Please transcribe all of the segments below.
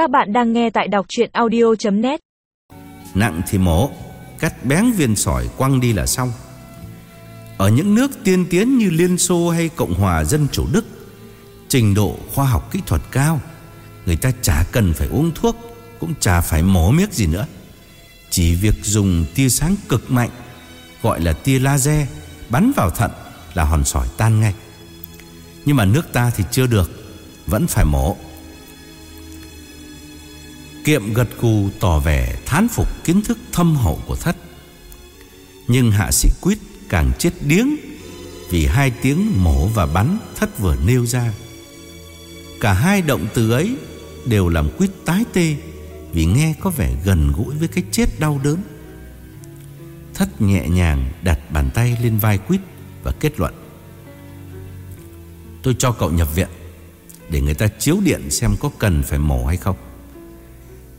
Các bạn đang nghe tại đọc chuyện audio.net Nặng thì mổ, Cắt bén viên sỏi quăng đi là xong. Ở những nước tiên tiến như Liên Xô hay Cộng hòa Dân Chủ Đức, Trình độ khoa học kỹ thuật cao, Người ta chả cần phải uống thuốc, Cũng chả phải mổ miếc gì nữa. Chỉ việc dùng tia sáng cực mạnh, Gọi là tia laser, Bắn vào thận là hòn sỏi tan ngay. Nhưng mà nước ta thì chưa được, Vẫn phải mổ. Kiệm gật cù tỏ vẻ thán phục kiến thức thâm hậu của thất. Nhưng hạ sĩ quyết càng chết điếng Vì hai tiếng mổ và bắn thất vừa nêu ra. Cả hai động từ ấy đều làm quyết tái tê Vì nghe có vẻ gần gũi với cái chết đau đớn. Thất nhẹ nhàng đặt bàn tay lên vai quyết và kết luận. Tôi cho cậu nhập viện Để người ta chiếu điện xem có cần phải mổ hay không.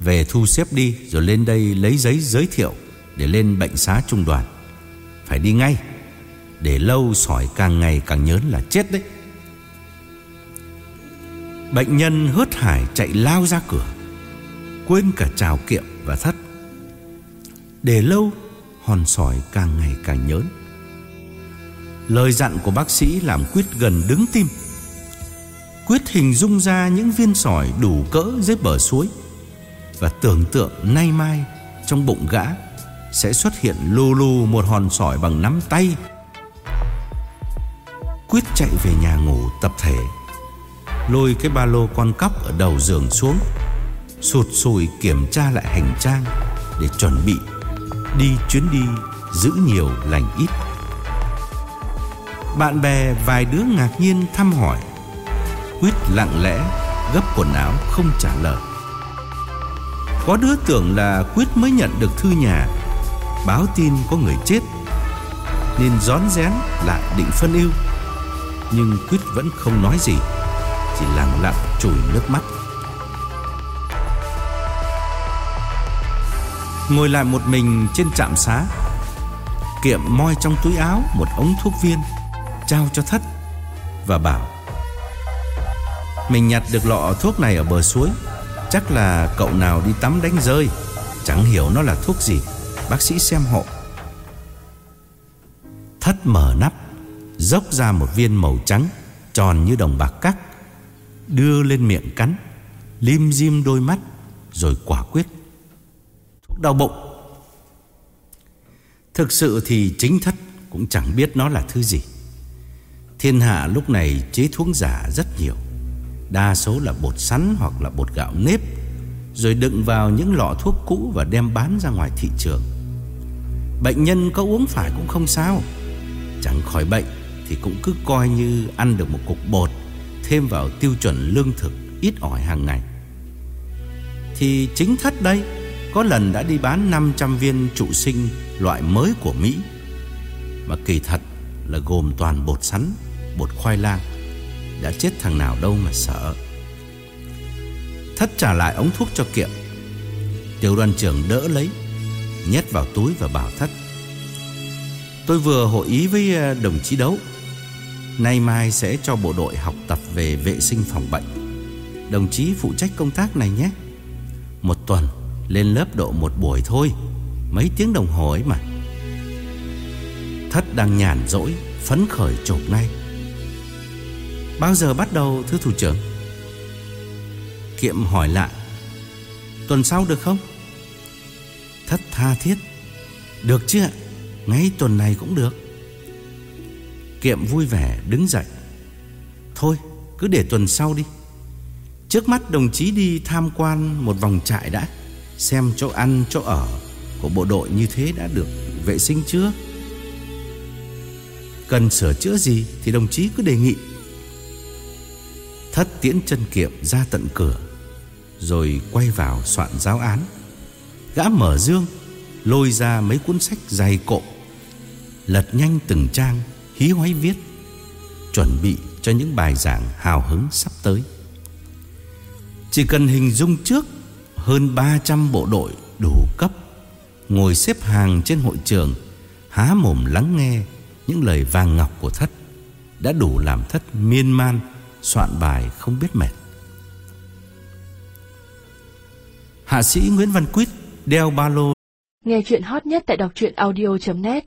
Về thu xếp đi, Rồi lên đây lấy giấy giới thiệu Để lên bệnh xá trung đoàn. Phải đi ngay, Để lâu sỏi càng ngày càng nhớn là chết đấy. Bệnh nhân hớt hải chạy lao ra cửa, Quên cả chào kiệm và thất. Để lâu, Hòn sỏi càng ngày càng nhớn. Lời dặn của bác sĩ làm Quyết gần đứng tim. Quyết hình dung ra những viên sỏi đủ cỡ dưới bờ suối. Và tưởng tượng nay mai trong bụng gã Sẽ xuất hiện lù lù một hòn sỏi bằng nắm tay. Quyết chạy về nhà ngủ tập thể, Lôi cái ba lô con cóc ở đầu giường xuống, Sụt sùi kiểm tra lại hành trang Để chuẩn bị Đi chuyến đi giữ nhiều lành ít. Bạn bè vài đứa ngạc nhiên thăm hỏi, Quyết lặng lẽ gấp quần áo không trả lời. Có đứa tưởng là Quyết mới nhận được thư nhà. Báo tin có người chết. Nên rón rén lại định phân ưu. Nhưng Quyết vẫn không nói gì. Chỉ lặng lặng chùi nước mắt. Ngồi lại một mình trên trạm xá. Kiệm moi trong túi áo một ống thuốc viên. Trao cho thất Và bảo, Mình nhặt được lọ thuốc này ở bờ suối. Chắc là cậu nào đi tắm đánh rơi. Chẳng hiểu nó là thuốc gì. Bác sĩ xem hộ. Thất mở nắp, Dốc ra một viên màu trắng, Tròn như đồng bạc cắt Đưa lên miệng cắn, Lim dim đôi mắt, Rồi quả quyết. Thuốc đau bụng. Thực sự thì chính thất Cũng chẳng biết nó là thứ gì. Thiên hạ lúc này chế thuốc giả rất nhiều. Đa số là bột sắn hoặc là bột gạo nếp, Rồi đựng vào những lọ thuốc cũ Và đem bán ra ngoài thị trường. Bệnh nhân có uống phải cũng không sao. Chẳng khỏi bệnh Thì cũng cứ coi như ăn được một cục bột, Thêm vào tiêu chuẩn lương thực Ít ỏi hàng ngày. Thì chính thất đây, Có lần đã đi bán 500 viên trụ sinh Loại mới của Mỹ. Mà kỳ thật là gồm toàn bột sắn, Bột khoai lang. Đã chết thằng nào đâu mà sợ. Thất trả lại ống thuốc cho Kiệm. Tiểu đoàn trưởng đỡ lấy, Nhét vào túi và bảo Thất, Tôi vừa hội ý với ờ, đồng chí đấu. Nay mai sẽ cho bộ đội học tập về vệ sinh phòng bệnh. Đồng chí phụ trách công tác này nhé. Một tuần, lên lớp độ một buổi thôi, Mấy tiếng đồng hồ ấy mà. Thất đang nhàn rỗi, Phấn khởi chộp ngay. Bao giờ bắt đầu, thưa thủ trưởng? Kiệm hỏi lại. Tuần sau được không? Thất tha thiết. Được chứ ạ. Ngay tuần này cũng được. Kiệm vui vẻ đứng dậy. Thôi, cứ để tuần sau đi. Trước mắt đồng chí đi tham quan một vòng trại đã. Xem chỗ ăn, chỗ ở Của bộ đội như thế đã được vệ sinh chưa? Cần sửa chữa gì Thì đồng chí cứ đề nghị. Thất tiễn chân kiệm ra tận cửa, Rồi quay vào soạn giáo án. Gã mở dương, Lôi ra mấy cuốn sách dày cộm, Lật nhanh từng trang, Hí hoáy viết, Chuẩn bị cho những bài giảng hào hứng sắp tới. Chỉ cần hình dung trước, Hơn 300 bộ đội đủ cấp, Ngồi xếp hàng trên hội trường, Há mồm lắng nghe Những lời vàng ngọc của thất, Đã đủ làm thất miên man. Soạn bài không biết mệt. Hạ sĩ Nguyễn Văn Quýt đeo ba lô. Nghe chuyện hot nhất tại đọc truyện audio.net